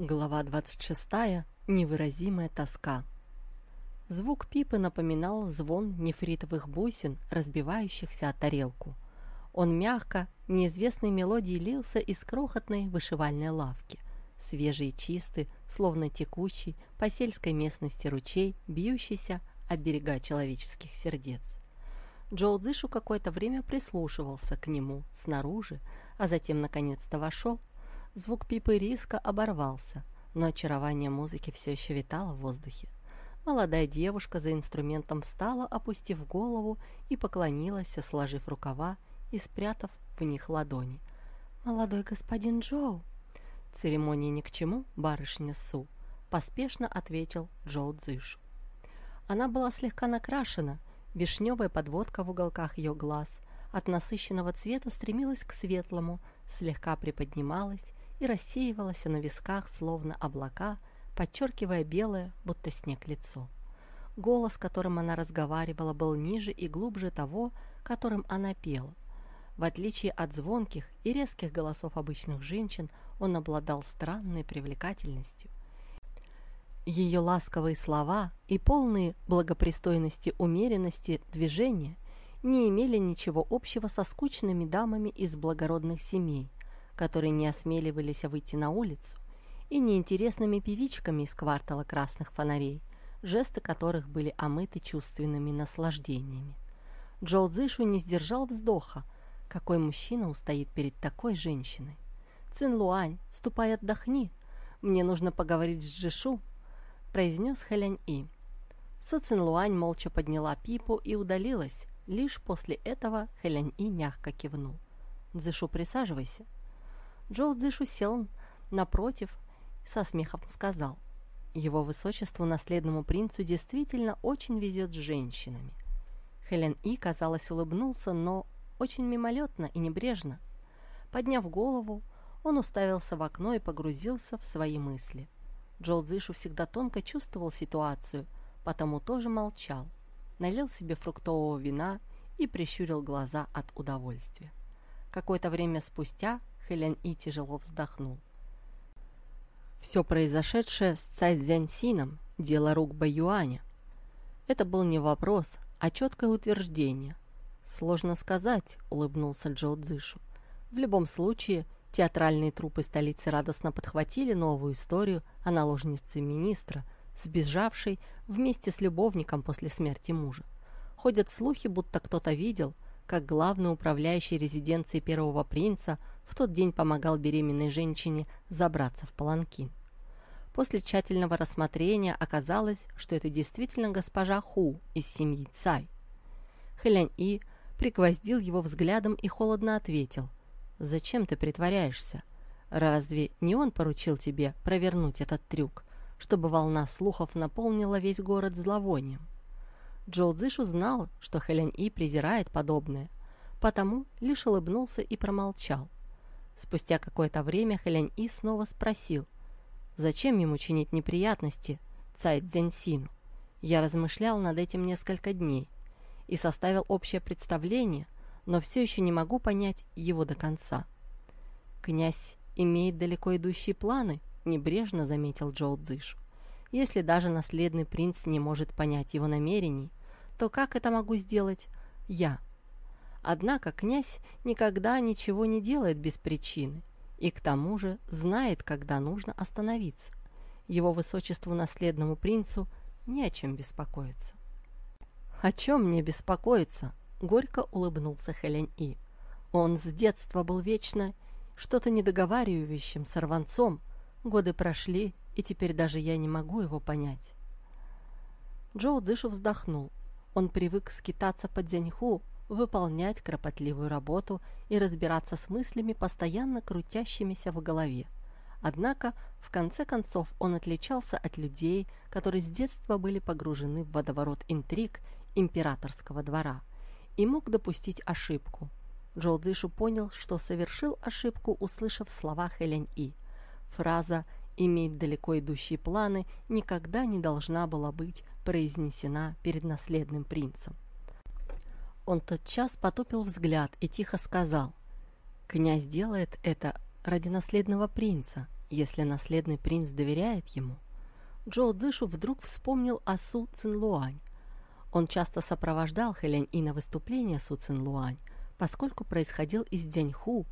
Глава 26. Невыразимая тоска. Звук пипы напоминал звон нефритовых бусин, разбивающихся о тарелку. Он мягко, неизвестной мелодией лился из крохотной вышивальной лавки. Свежий и чистый, словно текущий, по сельской местности ручей, бьющийся о берега человеческих сердец. Джоу Дзышу какое-то время прислушивался к нему снаружи, а затем наконец-то вошел Звук пипы риска оборвался, но очарование музыки все еще витало в воздухе. Молодая девушка за инструментом встала, опустив голову, и поклонилась, сложив рукава и спрятав в них ладони. «Молодой господин Джоу!» «Церемонии ни к чему, барышня Су», — поспешно ответил Джоу Цзышу. Она была слегка накрашена, вишневая подводка в уголках ее глаз от насыщенного цвета стремилась к светлому, слегка приподнималась и рассеивалась на висках, словно облака, подчеркивая белое, будто снег лицо. Голос, которым она разговаривала, был ниже и глубже того, которым она пела. В отличие от звонких и резких голосов обычных женщин, он обладал странной привлекательностью. Ее ласковые слова и полные благопристойности умеренности движения не имели ничего общего со скучными дамами из благородных семей, которые не осмеливались выйти на улицу, и неинтересными певичками из квартала красных фонарей, жесты которых были омыты чувственными наслаждениями. Джоу Цзышу не сдержал вздоха, какой мужчина устоит перед такой женщиной. «Цин Луань, ступай отдохни, мне нужно поговорить с Джишу», произнес Хэлянь И. Су Цин Луань молча подняла пипу и удалилась, лишь после этого Хэлянь И мягко кивнул. «Дзышу, присаживайся», Джоу Цзышу сел напротив, со смехом сказал. Его высочеству, наследному принцу, действительно очень везет с женщинами. Хелен И, казалось, улыбнулся, но очень мимолетно и небрежно. Подняв голову, он уставился в окно и погрузился в свои мысли. Джоу Цзышу всегда тонко чувствовал ситуацию, потому тоже молчал, налил себе фруктового вина и прищурил глаза от удовольствия. Какое-то время спустя Хэлянь И тяжело вздохнул. Все произошедшее с Цай Цзяньсином – дело рук Баюаня. Это был не вопрос, а четкое утверждение. Сложно сказать, улыбнулся Джоу Цзышу. В любом случае, театральные трупы столицы радостно подхватили новую историю о наложнице министра, сбежавшей вместе с любовником после смерти мужа. Ходят слухи, будто кто-то видел, как главный управляющий резиденцией первого принца в тот день помогал беременной женщине забраться в паланкин. После тщательного рассмотрения оказалось, что это действительно госпожа Ху из семьи Цай. Хэлянь И пригвоздил его взглядом и холодно ответил. «Зачем ты притворяешься? Разве не он поручил тебе провернуть этот трюк, чтобы волна слухов наполнила весь город зловонием?» Джоу Цзыш узнал, что Хэлянь И презирает подобное, потому лишь улыбнулся и промолчал. Спустя какое-то время Хэлянь И снова спросил, зачем ему чинить неприятности Цай Цзяньсину. Я размышлял над этим несколько дней и составил общее представление, но все еще не могу понять его до конца. «Князь имеет далеко идущие планы», — небрежно заметил Джоу Цзышу. «Если даже наследный принц не может понять его намерений, то как это могу сделать я?» Однако князь никогда ничего не делает без причины и к тому же знает, когда нужно остановиться. Его высочеству наследному принцу не о чем беспокоиться. «О чем мне беспокоиться?» — горько улыбнулся Хелен И. «Он с детства был вечно что-то недоговаривающим сорванцом. Годы прошли, и теперь даже я не могу его понять». Джоу Цзышу вздохнул. Он привык скитаться под Дзяньху, выполнять кропотливую работу и разбираться с мыслями, постоянно крутящимися в голове. Однако, в конце концов, он отличался от людей, которые с детства были погружены в водоворот интриг императорского двора и мог допустить ошибку. Джолдышу понял, что совершил ошибку, услышав слова Хелен И. Фраза «иметь далеко идущие планы» никогда не должна была быть произнесена перед наследным принцем. Он тотчас потупил взгляд и тихо сказал, «Князь делает это ради наследного принца, если наследный принц доверяет ему. Джоу Цзышу вдруг вспомнил о Су Цинлуань. Он часто сопровождал Хэлянь И на выступления Су Цинлуань, поскольку происходил из Дяньху,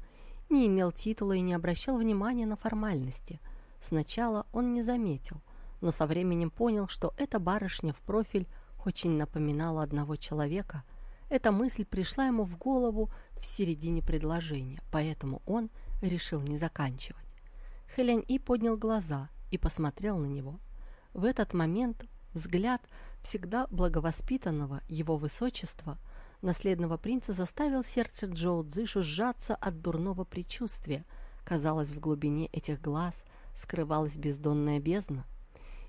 не имел титула и не обращал внимания на формальности. Сначала он не заметил, но со временем понял, что эта барышня в профиль очень напоминала одного человека. Эта мысль пришла ему в голову в середине предложения, поэтому он решил не заканчивать. Хэлянь И поднял глаза и посмотрел на него. В этот момент взгляд всегда благовоспитанного его высочества – наследного принца заставил сердце Джоу Цзышу сжаться от дурного предчувствия. Казалось, в глубине этих глаз скрывалась бездонная бездна.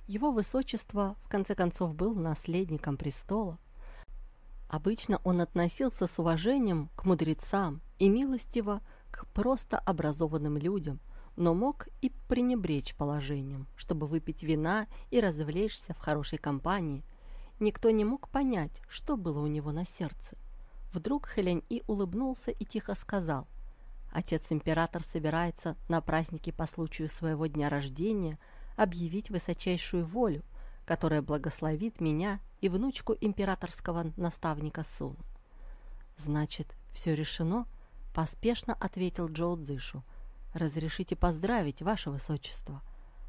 Его высочество, в конце концов, был наследником престола. Обычно он относился с уважением к мудрецам и милостиво к просто образованным людям, но мог и пренебречь положением, чтобы выпить вина и развлечься в хорошей компании – Никто не мог понять, что было у него на сердце. Вдруг Хэлянь И улыбнулся и тихо сказал, «Отец-император собирается на празднике по случаю своего дня рождения объявить высочайшую волю, которая благословит меня и внучку императорского наставника Суна». «Значит, все решено?» – поспешно ответил Джоу Цзышу. «Разрешите поздравить, ваше высочество.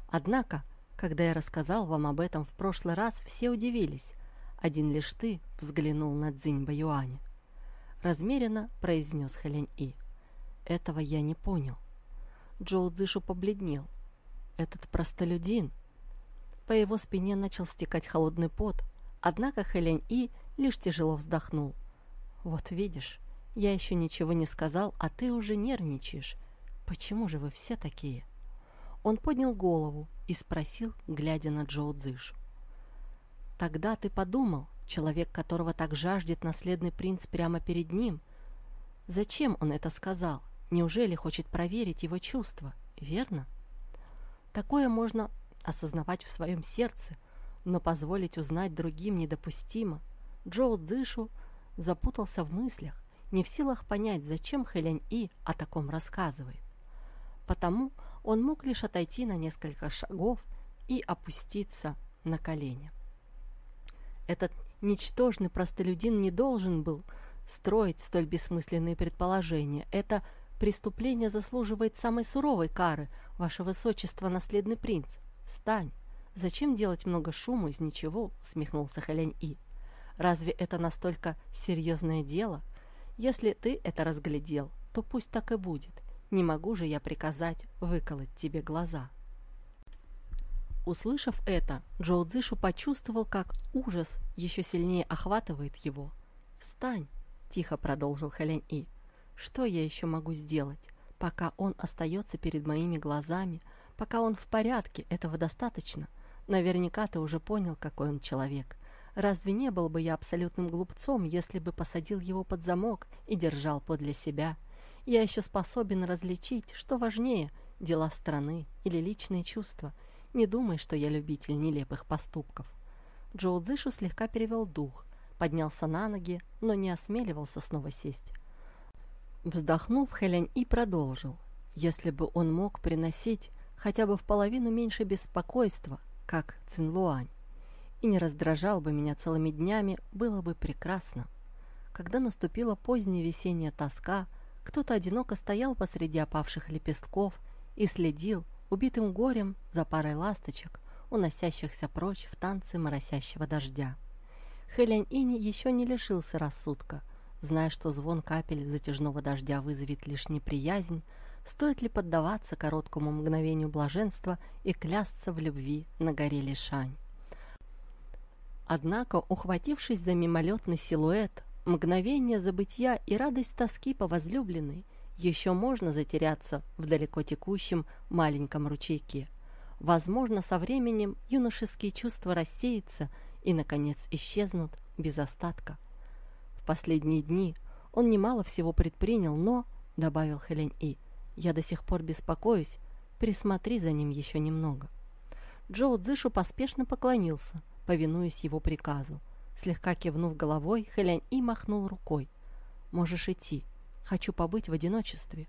Однако, когда я рассказал вам об этом в прошлый раз, все удивились. Один лишь ты взглянул на Цзинь Баюаня. Размеренно произнес Хэлянь И. Этого я не понял. Джоу Цзышу побледнел. Этот простолюдин. По его спине начал стекать холодный пот, однако Хэлянь И лишь тяжело вздохнул. «Вот видишь, я еще ничего не сказал, а ты уже нервничаешь. Почему же вы все такие?» Он поднял голову и спросил, глядя на Джоу Цзышу. Тогда ты подумал, человек, которого так жаждет наследный принц прямо перед ним. Зачем он это сказал? Неужели хочет проверить его чувства, верно? Такое можно осознавать в своем сердце, но позволить узнать другим недопустимо. Джоу Цзышу запутался в мыслях, не в силах понять, зачем Хэлянь И о таком рассказывает. Потому он мог лишь отойти на несколько шагов и опуститься на колени. Этот ничтожный простолюдин не должен был строить столь бессмысленные предположения. Это преступление заслуживает самой суровой кары, ваше высочество, наследный принц. Стань. Зачем делать много шума из ничего? усмехнулся Хэлянь И. Разве это настолько серьезное дело? Если ты это разглядел, то пусть так и будет. Не могу же я приказать выколоть тебе глаза. Услышав это, Джоу Цзышу почувствовал, как ужас еще сильнее охватывает его. «Встань!» – тихо продолжил Хэлянь И. «Что я еще могу сделать? Пока он остается перед моими глазами, пока он в порядке, этого достаточно. Наверняка ты уже понял, какой он человек. Разве не был бы я абсолютным глупцом, если бы посадил его под замок и держал подле себя? Я еще способен различить, что важнее – дела страны или личные чувства – не думай, что я любитель нелепых поступков. Джоу Цзышу слегка перевел дух, поднялся на ноги, но не осмеливался снова сесть. Вздохнув, Хэлянь И продолжил. Если бы он мог приносить хотя бы в половину меньше беспокойства, как Цинлуань, и не раздражал бы меня целыми днями, было бы прекрасно. Когда наступила поздняя весенняя тоска, кто-то одиноко стоял посреди опавших лепестков и следил, убитым горем за парой ласточек, уносящихся прочь в танцы моросящего дождя. Хэлянь Ини еще не лишился рассудка, зная, что звон капель затяжного дождя вызовет лишь неприязнь, стоит ли поддаваться короткому мгновению блаженства и клясться в любви на горе Лишань. Однако, ухватившись за мимолетный силуэт, мгновение забытья и радость тоски по возлюбленной – еще можно затеряться в далеко текущем маленьком ручейке. Возможно, со временем юношеские чувства рассеются и, наконец, исчезнут без остатка. Последние дни он немало всего предпринял, но, — добавил Хелен И, — я до сих пор беспокоюсь, присмотри за ним еще немного. Джоу Цзышу поспешно поклонился, повинуясь его приказу. Слегка кивнув головой, Хелен И махнул рукой. «Можешь идти, Хочу побыть в одиночестве.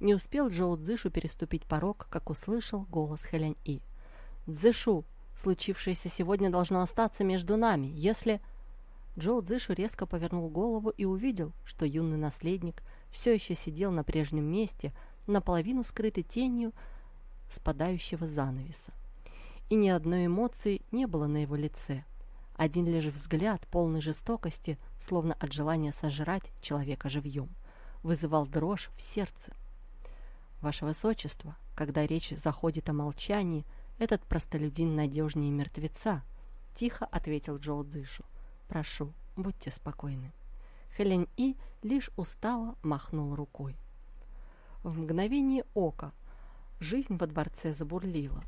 Не успел Джоу Цзышу переступить порог, как услышал голос Хэлянь И. «Цзышу, случившееся сегодня должно остаться между нами, если...» Джоу Цзышу резко повернул голову и увидел, что юный наследник все еще сидел на прежнем месте, наполовину скрытый тенью спадающего занавеса. И ни одной эмоции не было на его лице. Один лишь взгляд, полный жестокости, словно от желания сожрать человека живьем, вызывал дрожь в сердце. «Ваше Высочество, когда речь заходит о молчании, этот простолюдин надежнее мертвеца», — тихо ответил Джоу Цзышу. Прошу, будьте спокойны. Хелен И лишь устало махнул рукой. В мгновение ока жизнь во дворце забурлила.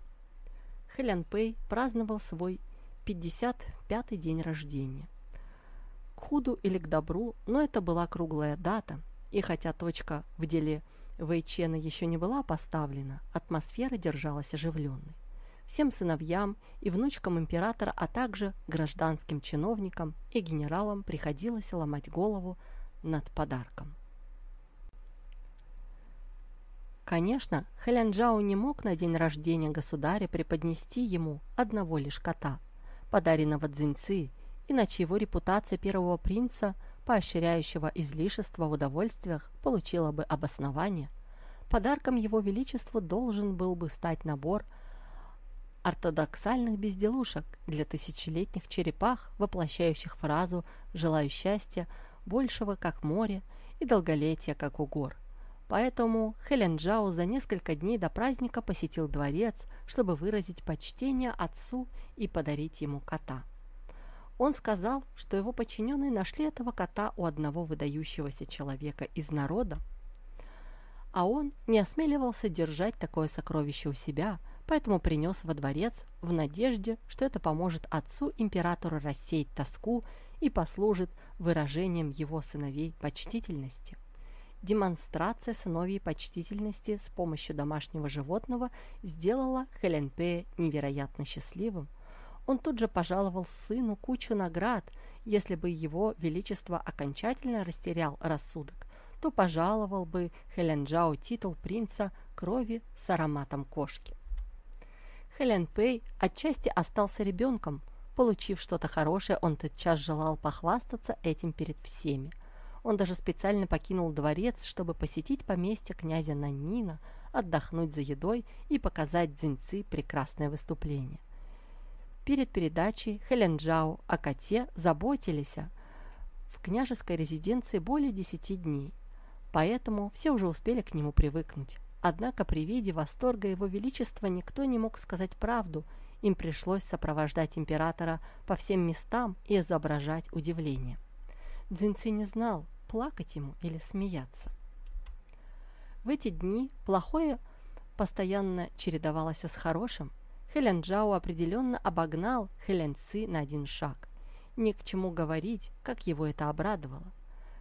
Хелен Пэй праздновал свой 55-й день рождения. К худу или к добру, но это была круглая дата, и хотя точка в деле Вэйчена еще не была поставлена, атмосфера держалась оживленной всем сыновьям и внучкам императора, а также гражданским чиновникам и генералам приходилось ломать голову над подарком. Конечно, Хэлянджао не мог на день рождения государя преподнести ему одного лишь кота, подаренного Цзиньци, иначе его репутация первого принца, поощряющего излишество в удовольствиях, получила бы обоснование. Подарком его величеству должен был бы стать набор – ортодоксальных безделушек для тысячелетних черепах, воплощающих фразу «желаю счастья», большего как море и долголетия как у гор. Поэтому Хэленджао за несколько дней до праздника посетил дворец, чтобы выразить почтение отцу и подарить ему кота. Он сказал, что его подчиненные нашли этого кота у одного выдающегося человека из народа, а он не осмеливался держать такое сокровище у себя – поэтому принес во дворец в надежде, что это поможет отцу-императору рассеять тоску и послужит выражением его сыновей почтительности. Демонстрация сыновьей почтительности с помощью домашнего животного сделала Хеленпея невероятно счастливым. Он тут же пожаловал сыну кучу наград. Если бы его величество окончательно растерял рассудок, то пожаловал бы Хеленджао титул принца крови с ароматом кошки. Хелен Пэй отчасти остался ребенком. Получив что-то хорошее, он тотчас желал похвастаться этим перед всеми. Он даже специально покинул дворец, чтобы посетить поместье князя Наннина, отдохнуть за едой и показать Дзиньци прекрасное выступление. Перед передачей Хелен Джао о коте заботились в княжеской резиденции более десяти дней, поэтому все уже успели к нему привыкнуть. Однако при виде восторга его величества никто не мог сказать правду, им пришлось сопровождать императора по всем местам и изображать удивление. Дзинци не знал, плакать ему или смеяться. В эти дни плохое постоянно чередовалось с хорошим. Хэлен Джао определенно обогнал Хэлен Ци на один шаг. Ни к чему говорить, как его это обрадовало.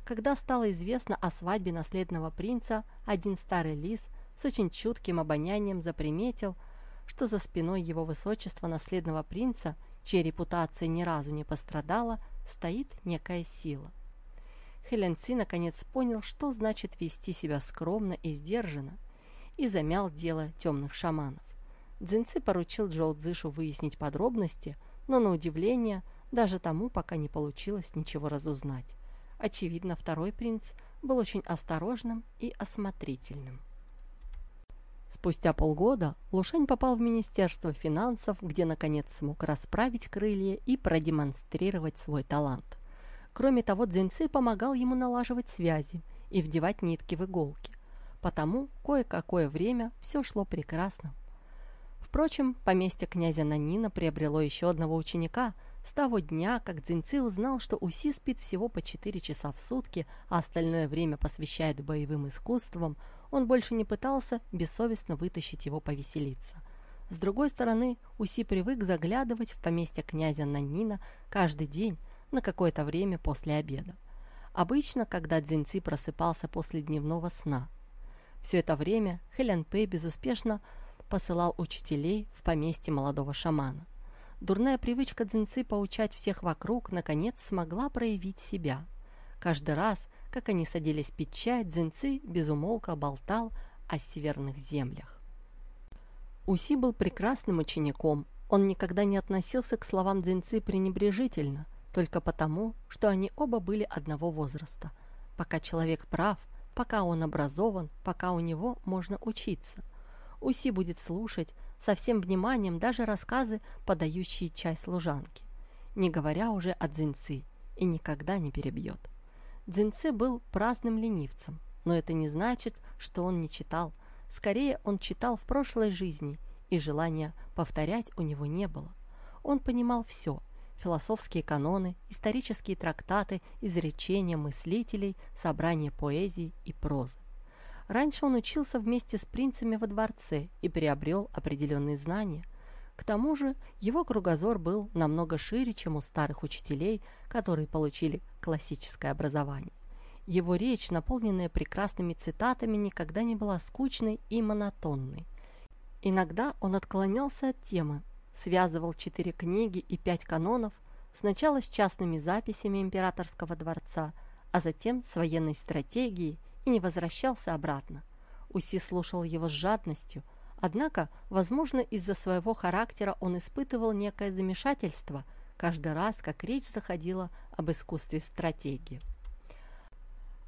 Когда стало известно о свадьбе наследного принца, один старый лис – с очень чутким обонянием заприметил, что за спиной его высочества наследного принца, чья репутация ни разу не пострадала, стоит некая сила. Хелен Ци наконец понял, что значит вести себя скромно и сдержанно, и замял дело темных шаманов. Цзиньци поручил Джоу Цзышу выяснить подробности, но на удивление даже тому пока не получилось ничего разузнать. Очевидно, второй принц был очень осторожным и осмотрительным. Спустя полгода Лушань попал в Министерство финансов, где наконец смог расправить крылья и продемонстрировать свой талант. Кроме того, Цзиньцы помогал ему налаживать связи и вдевать нитки в иголки. Потому кое-какое время все шло прекрасно. Впрочем, поместье князя Нанина приобрело еще одного ученика с того дня, как Цзиньцы узнал, что Уси спит всего по 4 часа в сутки, а остальное время посвящает боевым искусствам, он больше не пытался бессовестно вытащить его повеселиться. С другой стороны, Уси привык заглядывать в поместье князя Наннина каждый день на какое-то время после обеда. Обычно, когда Дзиньци просыпался после дневного сна. Все это время Хэлян Пэй безуспешно посылал учителей в поместье молодого шамана. Дурная привычка Дзиньци поучать всех вокруг наконец смогла проявить себя. Каждый раз, как они садились пить чай, Дзиньци безумолко болтал о северных землях. Уси был прекрасным учеником, он никогда не относился к словам Дзиньцы пренебрежительно, только потому, что они оба были одного возраста. Пока человек прав, пока он образован, пока у него можно учиться. Уси будет слушать со всем вниманием даже рассказы, подающие чай служанки, не говоря уже о Дзиньцы, и никогда не перебьет. Дзиньцы был праздным ленивцем, но это не значит, что он не читал. Скорее, он читал в прошлой жизни, и желания повторять у него не было. Он понимал все – философские каноны, исторические трактаты, изречения мыслителей, собрания поэзии и прозы. Раньше он учился вместе с принцами во дворце и приобрел определенные знания. К тому же его кругозор был намного шире, чем у старых учителей, которые получили классическое образование. Его речь, наполненная прекрасными цитатами, никогда не была скучной и монотонной. Иногда он отклонялся от темы, связывал четыре книги и пять канонов, сначала с частными записями императорского дворца, а затем с военной стратегией и не возвращался обратно. Уси слушал его с жадностью, однако, возможно, из-за своего характера он испытывал некое замешательство каждый раз, как речь заходила об искусстве стратегии.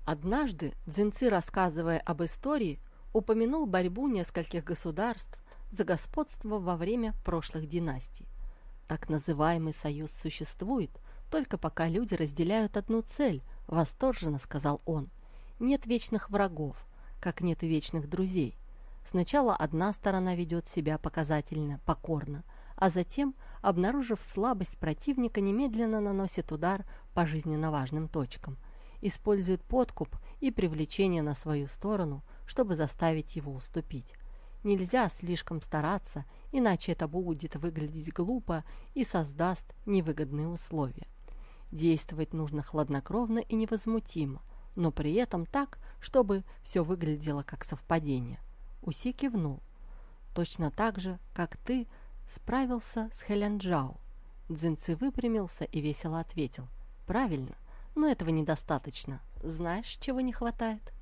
Однажды Дзинцы, рассказывая об истории, упомянул борьбу нескольких государств за господство во время прошлых династий. Так называемый союз существует, только пока люди разделяют одну цель, восторженно сказал он. Нет вечных врагов, как нет и вечных друзей. Сначала одна сторона ведет себя показательно, покорно, а затем, обнаружив слабость противника, немедленно наносит удар по жизненно важным точкам – использует подкуп и привлечение на свою сторону, чтобы заставить его уступить. Нельзя слишком стараться, иначе это будет выглядеть глупо и создаст невыгодные условия. Действовать нужно хладнокровно и невозмутимо, но при этом так, чтобы все выглядело как совпадение. Уси кивнул. Точно так же, как ты справился с Хэлянджао. Дзинцы выпрямился и весело ответил. Правильно, но этого недостаточно. Знаешь, чего не хватает?»